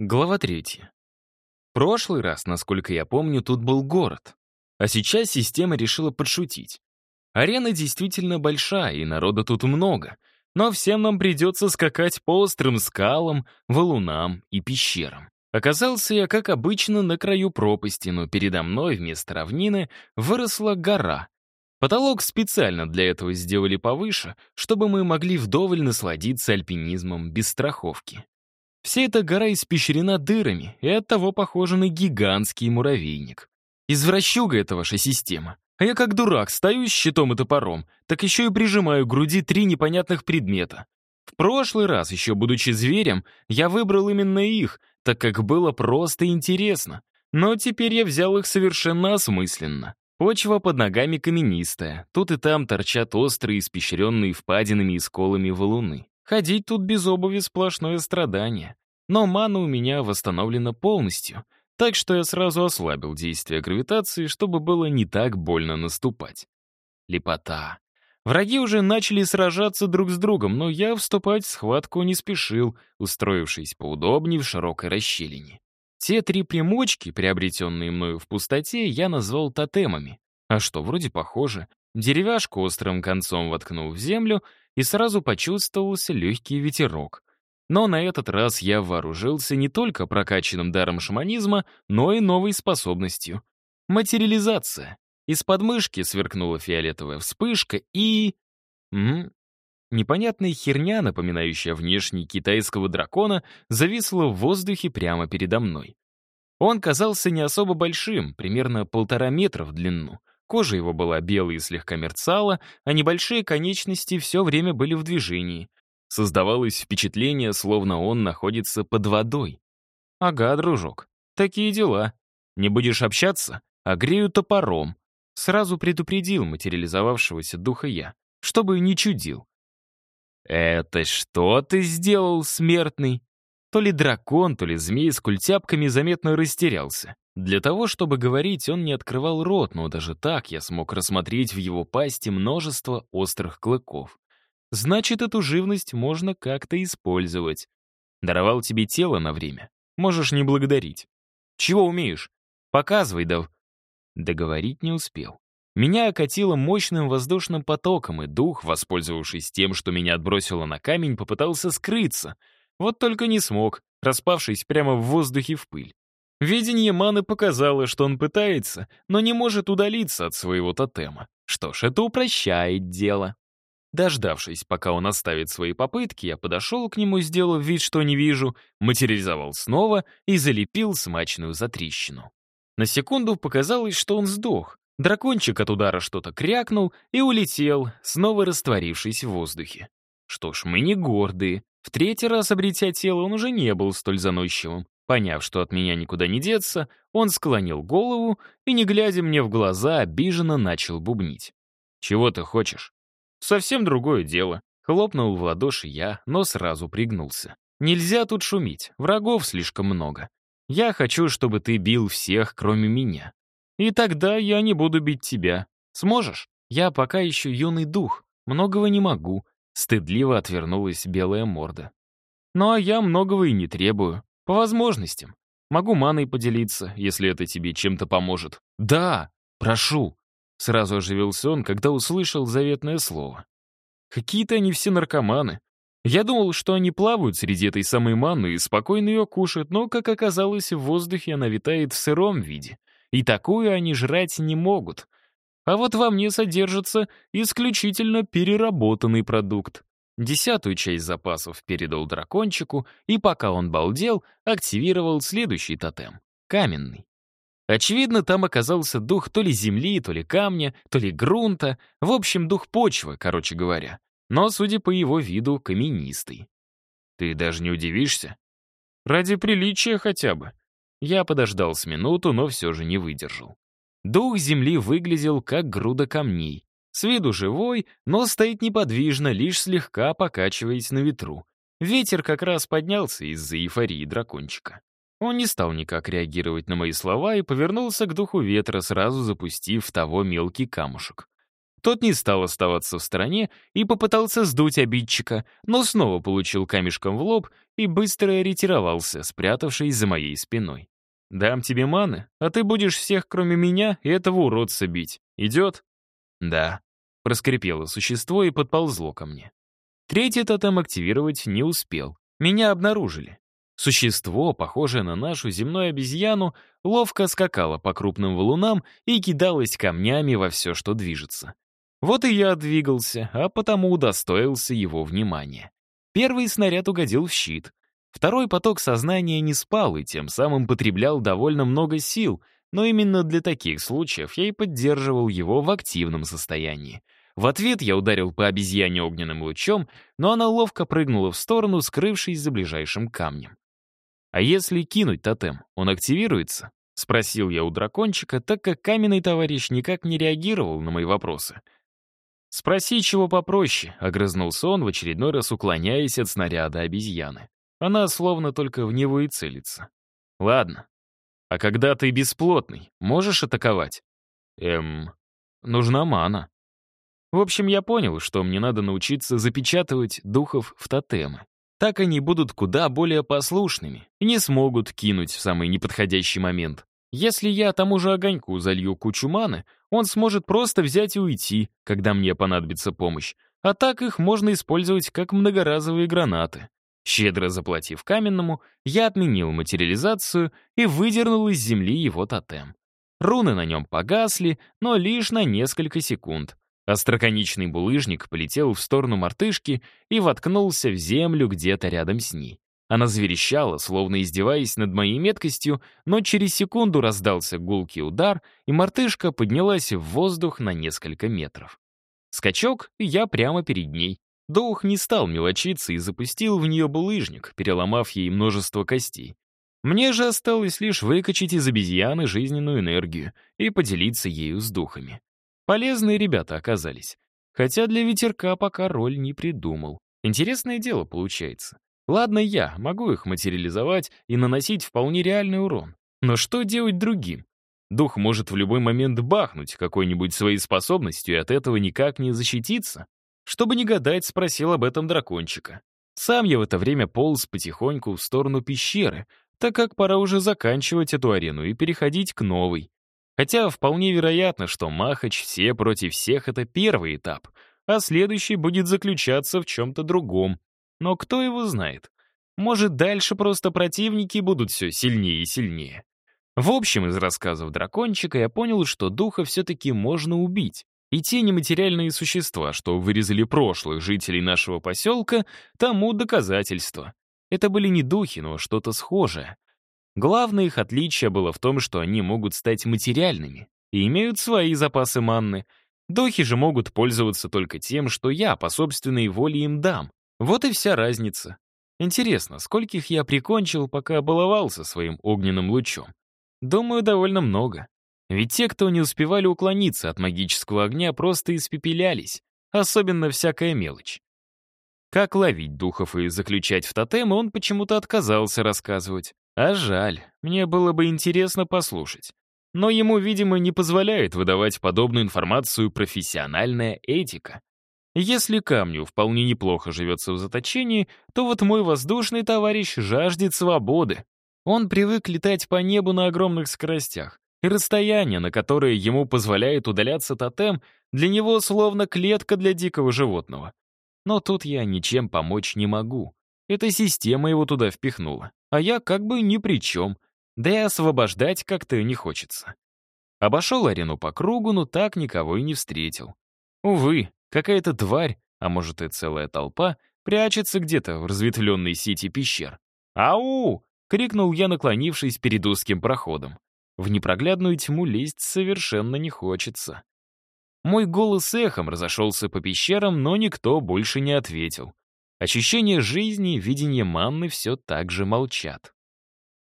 Глава третья. Прошлый раз, насколько я помню, тут был город. А сейчас система решила подшутить. Арена действительно большая, и народа тут много. Но всем нам придется скакать по острым скалам, валунам и пещерам. Оказался я, как обычно, на краю пропасти, но передо мной вместо равнины выросла гора. Потолок специально для этого сделали повыше, чтобы мы могли вдоволь насладиться альпинизмом без страховки. Вся эта гора испещрена дырами и оттого похожа на гигантский муравейник. Извращуга эта ваша система. А я как дурак стою с щитом и топором, так еще и прижимаю к груди три непонятных предмета. В прошлый раз, еще будучи зверем, я выбрал именно их, так как было просто интересно. Но теперь я взял их совершенно осмысленно. Почва под ногами каменистая, тут и там торчат острые, испещренные впадинами и сколами валуны. Ходить тут без обуви сплошное страдание. Но мана у меня восстановлена полностью, так что я сразу ослабил действие гравитации, чтобы было не так больно наступать. Лепота. Враги уже начали сражаться друг с другом, но я вступать в схватку не спешил, устроившись поудобнее в широкой расщелине. Те три примочки, приобретенные мною в пустоте, я назвал тотемами. А что, вроде похоже. Деревяшку острым концом воткнул в землю и сразу почувствовался легкий ветерок. Но на этот раз я вооружился не только прокачанным даром шаманизма, но и новой способностью. Материализация. Из подмышки сверкнула фиолетовая вспышка и... М Непонятная херня, напоминающая внешний китайского дракона, зависла в воздухе прямо передо мной. Он казался не особо большим, примерно полтора метра в длину, Кожа его была белой и слегка мерцала, а небольшие конечности все время были в движении. Создавалось впечатление, словно он находится под водой. «Ага, дружок, такие дела. Не будешь общаться? Огрею топором». Сразу предупредил материализовавшегося духа я, чтобы не чудил. «Это что ты сделал, смертный?» То ли дракон, то ли змей с культяпками заметно растерялся. Для того, чтобы говорить, он не открывал рот, но даже так я смог рассмотреть в его пасти множество острых клыков. Значит, эту живность можно как-то использовать. Даровал тебе тело на время. Можешь не благодарить. Чего умеешь? Показывай, да... Договорить не успел. Меня окатило мощным воздушным потоком, и дух, воспользовавшись тем, что меня отбросило на камень, попытался скрыться. Вот только не смог, распавшись прямо в воздухе в пыль. Видение маны показало, что он пытается, но не может удалиться от своего тотема. Что ж, это упрощает дело. Дождавшись, пока он оставит свои попытки, я подошел к нему, сделав вид, что не вижу, материализовал снова и залепил смачную затрещину. На секунду показалось, что он сдох. Дракончик от удара что-то крякнул и улетел, снова растворившись в воздухе. Что ж, мы не гордые. В третий раз, обретя тело, он уже не был столь заносчивым. Поняв, что от меня никуда не деться, он склонил голову и, не глядя мне в глаза, обиженно начал бубнить. «Чего ты хочешь?» «Совсем другое дело». Хлопнул в ладоши я, но сразу пригнулся. «Нельзя тут шуметь, врагов слишком много. Я хочу, чтобы ты бил всех, кроме меня. И тогда я не буду бить тебя. Сможешь? Я пока еще юный дух, многого не могу». Стыдливо отвернулась белая морда. «Ну а я многого и не требую. По возможностям. Могу маной поделиться, если это тебе чем-то поможет. Да, прошу. Сразу оживился он, когда услышал заветное слово. Какие-то они все наркоманы. Я думал, что они плавают среди этой самой маны и спокойно ее кушают, но, как оказалось, в воздухе она витает в сыром виде. И такую они жрать не могут. А вот во мне содержится исключительно переработанный продукт. Десятую часть запасов передал дракончику, и пока он балдел, активировал следующий тотем — каменный. Очевидно, там оказался дух то ли земли, то ли камня, то ли грунта, в общем, дух почвы, короче говоря. Но, судя по его виду, каменистый. Ты даже не удивишься? Ради приличия хотя бы. Я подождал с минуту, но все же не выдержал. Дух земли выглядел как груда камней, с виду живой, но стоит неподвижно, лишь слегка покачиваясь на ветру. Ветер как раз поднялся из-за эйфории дракончика. Он не стал никак реагировать на мои слова и повернулся к духу ветра, сразу запустив того мелкий камушек. Тот не стал оставаться в стороне и попытался сдуть обидчика, но снова получил камешком в лоб и быстро ретировался, спрятавшись за моей спиной. «Дам тебе маны, а ты будешь всех, кроме меня, и этого уродца бить. Идет?» «Да», — проскрипело существо и подползло ко мне. Третий тотем активировать не успел. Меня обнаружили. Существо, похожее на нашу земную обезьяну, ловко скакало по крупным валунам и кидалось камнями во все, что движется. Вот и я двигался, а потому удостоился его внимания. Первый снаряд угодил в щит. Второй поток сознания не спал и тем самым потреблял довольно много сил, но именно для таких случаев я и поддерживал его в активном состоянии. В ответ я ударил по обезьяне огненным лучом, но она ловко прыгнула в сторону, скрывшись за ближайшим камнем. «А если кинуть тотем, он активируется?» — спросил я у дракончика, так как каменный товарищ никак не реагировал на мои вопросы — «Спроси, чего попроще», — огрызнулся он, в очередной раз уклоняясь от снаряда обезьяны. Она словно только в него и целится. «Ладно. А когда ты бесплотный, можешь атаковать?» «Эм... Нужна мана». В общем, я понял, что мне надо научиться запечатывать духов в тотемы. Так они будут куда более послушными и не смогут кинуть в самый неподходящий момент. Если я тому же огоньку залью кучу маны, он сможет просто взять и уйти, когда мне понадобится помощь. А так их можно использовать как многоразовые гранаты. Щедро заплатив каменному, я отменил материализацию и выдернул из земли его тотем. Руны на нем погасли, но лишь на несколько секунд. Остроконечный булыжник полетел в сторону мартышки и воткнулся в землю где-то рядом с ней. Она заверещала, словно издеваясь над моей меткостью, но через секунду раздался гулкий удар, и мартышка поднялась в воздух на несколько метров. Скачок, и я прямо перед ней. Дух не стал мелочиться и запустил в нее булыжник, переломав ей множество костей. Мне же осталось лишь выкачать из обезьяны жизненную энергию и поделиться ею с духами. Полезные ребята оказались. Хотя для ветерка пока роль не придумал. Интересное дело получается. Ладно я, могу их материализовать и наносить вполне реальный урон. Но что делать другим? Дух может в любой момент бахнуть какой-нибудь своей способностью и от этого никак не защититься. Чтобы не гадать, спросил об этом дракончика. Сам я в это время полз потихоньку в сторону пещеры, так как пора уже заканчивать эту арену и переходить к новой. Хотя вполне вероятно, что Махач все против всех — это первый этап, а следующий будет заключаться в чем-то другом, но кто его знает? Может, дальше просто противники будут все сильнее и сильнее. В общем, из рассказов дракончика я понял, что духа все-таки можно убить. И те нематериальные существа, что вырезали прошлых жителей нашего поселка, тому доказательство. Это были не духи, но что-то схожее. Главное их отличие было в том, что они могут стать материальными и имеют свои запасы манны. Духи же могут пользоваться только тем, что я по собственной воле им дам. Вот и вся разница. Интересно, скольких я прикончил, пока баловался своим огненным лучом? Думаю, довольно много. Ведь те, кто не успевали уклониться от магического огня, просто испепелялись, особенно всякая мелочь. Как ловить духов и заключать в тотемы, он почему-то отказался рассказывать. А жаль, мне было бы интересно послушать. Но ему, видимо, не позволяет выдавать подобную информацию профессиональная этика. Если камню вполне неплохо живется в заточении, то вот мой воздушный товарищ жаждет свободы. Он привык летать по небу на огромных скоростях, и расстояние, на которое ему позволяет удаляться тотем, для него словно клетка для дикого животного. Но тут я ничем помочь не могу. Эта система его туда впихнула, а я как бы ни при чем, да и освобождать как-то не хочется. Обошел арену по кругу, но так никого и не встретил. Увы, Какая-то тварь, а может и целая толпа, прячется где-то в разветвленной сети пещер. «Ау!» — крикнул я, наклонившись перед узким проходом. В непроглядную тьму лезть совершенно не хочется. Мой голос эхом разошелся по пещерам, но никто больше не ответил. Ощущение жизни, видение манны все так же молчат.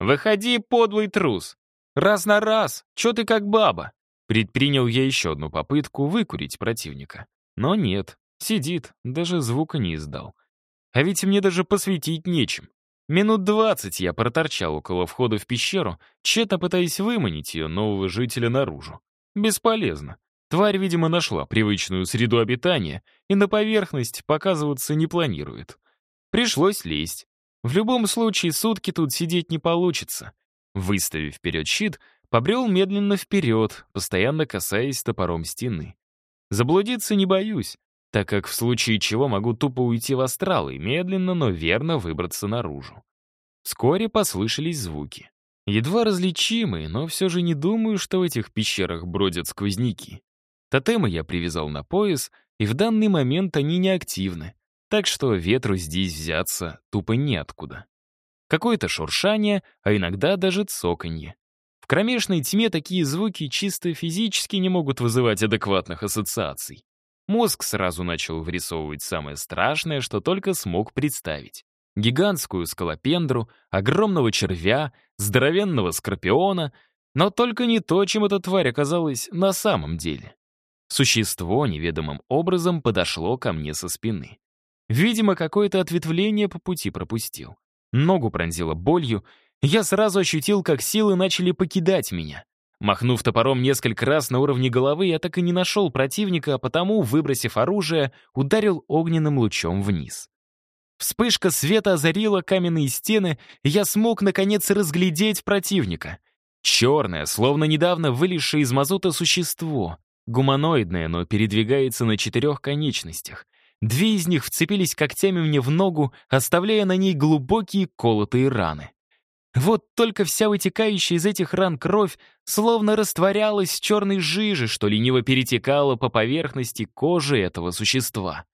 «Выходи, подлый трус! Раз на раз! Чё ты как баба?» Предпринял я еще одну попытку выкурить противника. Но нет, сидит, даже звука не издал. А ведь мне даже посветить нечем. Минут двадцать я проторчал около входа в пещеру, тщетно пытаясь выманить ее нового жителя наружу. Бесполезно. Тварь, видимо, нашла привычную среду обитания и на поверхность показываться не планирует. Пришлось лезть. В любом случае, сутки тут сидеть не получится. Выставив вперед щит, побрел медленно вперед, постоянно касаясь топором стены. Заблудиться не боюсь, так как в случае чего могу тупо уйти в астрал и медленно, но верно выбраться наружу. Вскоре послышались звуки. Едва различимые, но все же не думаю, что в этих пещерах бродят сквозняки. Тотемы я привязал на пояс, и в данный момент они неактивны, так что ветру здесь взяться тупо неоткуда. Какое-то шуршание, а иногда даже цоканье. В кромешной тьме такие звуки чисто физически не могут вызывать адекватных ассоциаций. Мозг сразу начал вырисовывать самое страшное, что только смог представить. Гигантскую скалопендру, огромного червя, здоровенного скорпиона, но только не то, чем эта тварь оказалась на самом деле. Существо неведомым образом подошло ко мне со спины. Видимо, какое-то ответвление по пути пропустил. Ногу пронзило болью, я сразу ощутил, как силы начали покидать меня. Махнув топором несколько раз на уровне головы, я так и не нашел противника, а потому, выбросив оружие, ударил огненным лучом вниз. Вспышка света озарила каменные стены, и я смог, наконец, разглядеть противника. Черное, словно недавно вылезшее из мазута существо. Гуманоидное, но передвигается на четырех конечностях. Две из них вцепились когтями мне в ногу, оставляя на ней глубокие колотые раны. Вот только вся вытекающая из этих ран кровь словно растворялась в черной жиже, что лениво перетекала по поверхности кожи этого существа.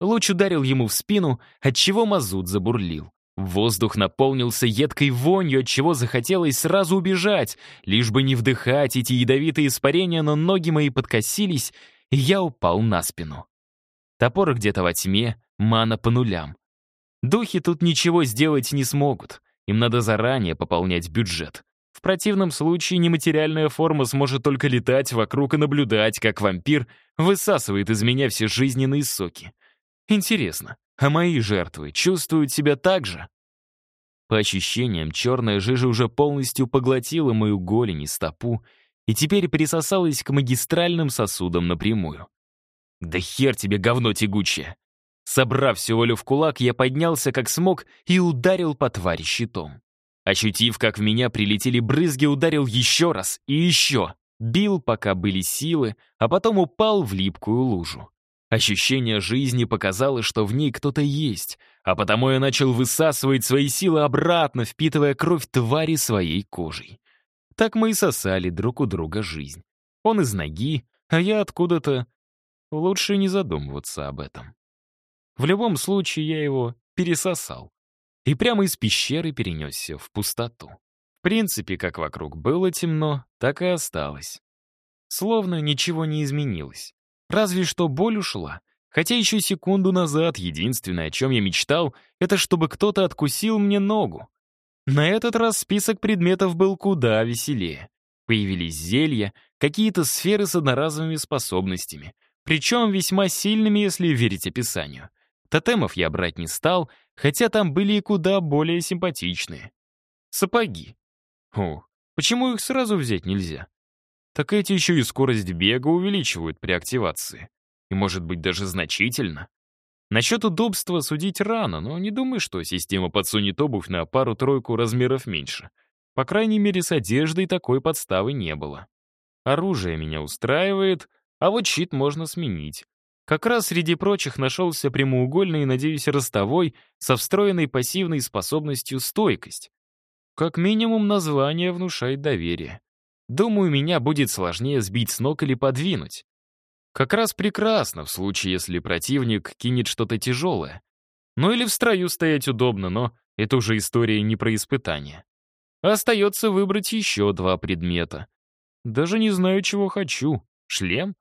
Луч ударил ему в спину, отчего мазут забурлил. Воздух наполнился едкой вонью, отчего захотелось сразу убежать, лишь бы не вдыхать эти ядовитые испарения, но ноги мои подкосились, и я упал на спину. Топор где-то во тьме, мана по нулям. Духи тут ничего сделать не смогут. Им надо заранее пополнять бюджет. В противном случае нематериальная форма сможет только летать вокруг и наблюдать, как вампир высасывает из меня все жизненные соки. Интересно, а мои жертвы чувствуют себя так же? По ощущениям, черная жижа уже полностью поглотила мою голень и стопу и теперь присосалась к магистральным сосудам напрямую. «Да хер тебе, говно тягучее!» Собрав всю волю в кулак, я поднялся как смог и ударил по твари щитом. Ощутив, как в меня прилетели брызги, ударил еще раз и еще. Бил, пока были силы, а потом упал в липкую лужу. Ощущение жизни показало, что в ней кто-то есть, а потому я начал высасывать свои силы обратно, впитывая кровь твари своей кожей. Так мы и сосали друг у друга жизнь. Он из ноги, а я откуда-то... Лучше не задумываться об этом. В любом случае я его пересосал. И прямо из пещеры перенесся в пустоту. В принципе, как вокруг было темно, так и осталось. Словно ничего не изменилось. Разве что боль ушла. Хотя еще секунду назад единственное, о чем я мечтал, это чтобы кто-то откусил мне ногу. На этот раз список предметов был куда веселее. Появились зелья, какие-то сферы с одноразовыми способностями, причем весьма сильными, если верить описанию. Тотемов я брать не стал, хотя там были и куда более симпатичные. Сапоги. О, почему их сразу взять нельзя? Так эти еще и скорость бега увеличивают при активации. И может быть даже значительно. Насчет удобства судить рано, но не думаю, что система подсунет обувь на пару-тройку размеров меньше. По крайней мере, с одеждой такой подставы не было. Оружие меня устраивает, а вот щит можно сменить. Как раз среди прочих нашелся прямоугольный и, надеюсь, ростовой, со встроенной пассивной способностью стойкость. Как минимум, название внушает доверие. Думаю, меня будет сложнее сбить с ног или подвинуть. Как раз прекрасно в случае, если противник кинет что-то тяжелое. Ну или в строю стоять удобно, но это уже история не про испытание. Остается выбрать еще два предмета. Даже не знаю, чего хочу. Шлем?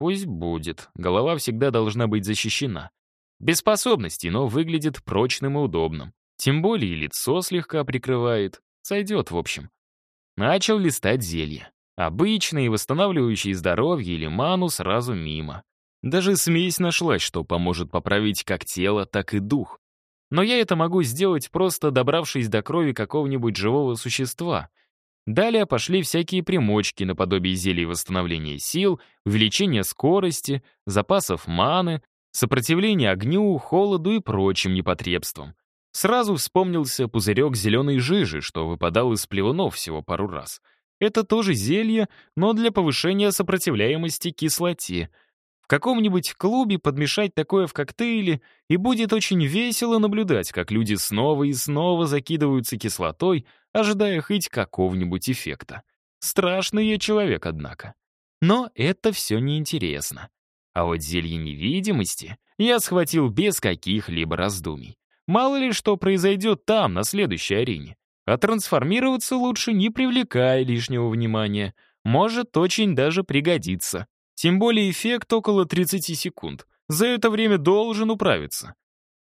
Пусть будет. Голова всегда должна быть защищена. Без способностей, но выглядит прочным и удобным. Тем более лицо слегка прикрывает. Сойдет, в общем. Начал листать зелья. Обычные, восстанавливающие здоровье или ману сразу мимо. Даже смесь нашлась, что поможет поправить как тело, так и дух. Но я это могу сделать, просто добравшись до крови какого-нибудь живого существа, Далее пошли всякие примочки наподобие зелий восстановления сил, увеличения скорости, запасов маны, сопротивления огню, холоду и прочим непотребствам. Сразу вспомнился пузырек зеленой жижи, что выпадал из плевунов всего пару раз. Это тоже зелье, но для повышения сопротивляемости кислоте. Каком-нибудь клубе подмешать такое в коктейле, и будет очень весело наблюдать, как люди снова и снова закидываются кислотой, ожидая хоть какого-нибудь эффекта. Страшный я человек, однако. Но это все неинтересно. А вот зелье невидимости я схватил без каких-либо раздумий. Мало ли что произойдет там, на следующей арене. А трансформироваться лучше, не привлекая лишнего внимания. Может очень даже пригодиться. Тем более эффект около 30 секунд. За это время должен управиться.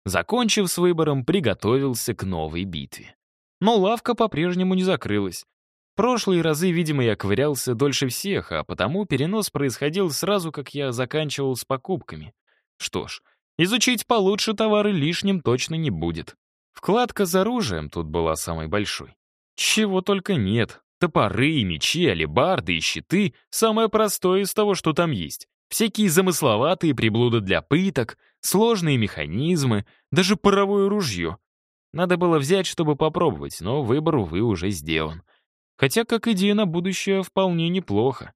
Закончив с выбором, приготовился к новой битве. Но лавка по-прежнему не закрылась. Прошлые разы, видимо, я ковырялся дольше всех, а потому перенос происходил сразу, как я заканчивал с покупками. Что ж, изучить получше товары лишним точно не будет. Вкладка с оружием тут была самой большой. Чего только нет. Топоры, мечи, алебарды и щиты — самое простое из того, что там есть. Всякие замысловатые приблуды для пыток, сложные механизмы, даже паровое ружье. Надо было взять, чтобы попробовать, но выбор, увы, уже сделан. Хотя, как идея на будущее, вполне неплохо.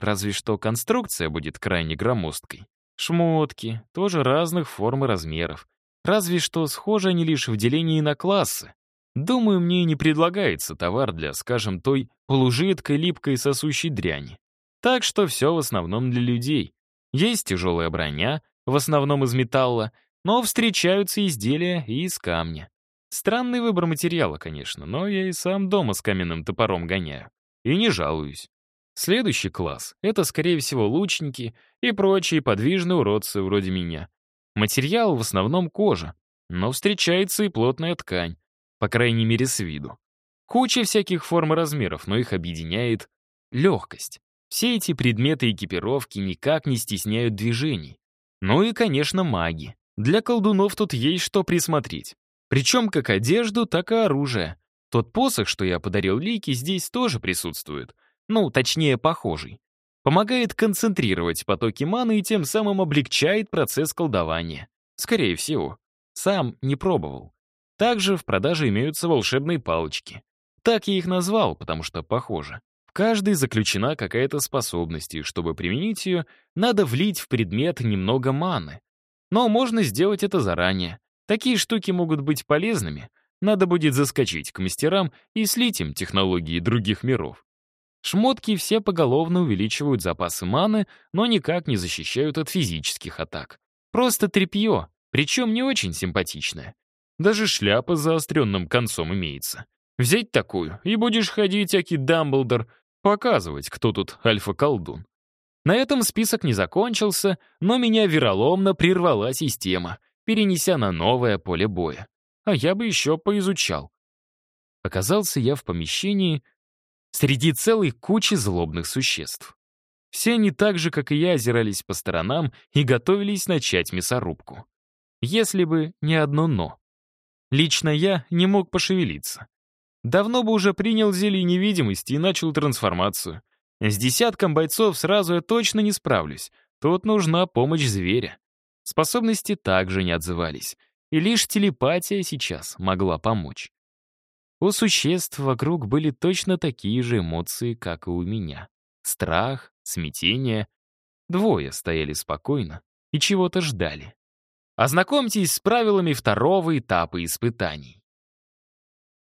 Разве что конструкция будет крайне громоздкой. Шмотки, тоже разных форм и размеров. Разве что схожи они лишь в делении на классы. Думаю, мне не предлагается товар для, скажем, той полужидкой, липкой, сосущей дряни. Так что все в основном для людей. Есть тяжелая броня, в основном из металла, но встречаются изделия и из камня. Странный выбор материала, конечно, но я и сам дома с каменным топором гоняю. И не жалуюсь. Следующий класс — это, скорее всего, лучники и прочие подвижные уродцы вроде меня. Материал в основном кожа, но встречается и плотная ткань, по крайней мере с виду. Куча всяких форм и размеров, но их объединяет легкость. Все эти предметы экипировки никак не стесняют движений. Ну и, конечно, маги. Для колдунов тут есть что присмотреть. Причем как одежду, так и оружие. Тот посох, что я подарил Лике, здесь тоже присутствует. Ну, точнее, похожий. Помогает концентрировать потоки маны и тем самым облегчает процесс колдования. Скорее всего. Сам не пробовал. Также в продаже имеются волшебные палочки. Так я их назвал, потому что похоже. В каждой заключена какая-то способность, и чтобы применить ее, надо влить в предмет немного маны. Но можно сделать это заранее. Такие штуки могут быть полезными. Надо будет заскочить к мастерам и слить им технологии других миров. Шмотки все поголовно увеличивают запасы маны, но никак не защищают от физических атак. Просто тряпье, причем не очень симпатичное. Даже шляпа с заостренным концом имеется. Взять такую, и будешь ходить, аки Дамблдор, показывать, кто тут альфа-колдун. На этом список не закончился, но меня вероломно прервала система — перенеся на новое поле боя. А я бы еще поизучал. Оказался я в помещении среди целой кучи злобных существ. Все они так же, как и я, озирались по сторонам и готовились начать мясорубку. Если бы не одно «но». Лично я не мог пошевелиться. Давно бы уже принял зелье невидимости и начал трансформацию. С десятком бойцов сразу я точно не справлюсь. Тут нужна помощь зверя. Способности также не отзывались, и лишь телепатия сейчас могла помочь. У существ вокруг были точно такие же эмоции, как и у меня. Страх, смятение. Двое стояли спокойно и чего-то ждали. Ознакомьтесь с правилами второго этапа испытаний.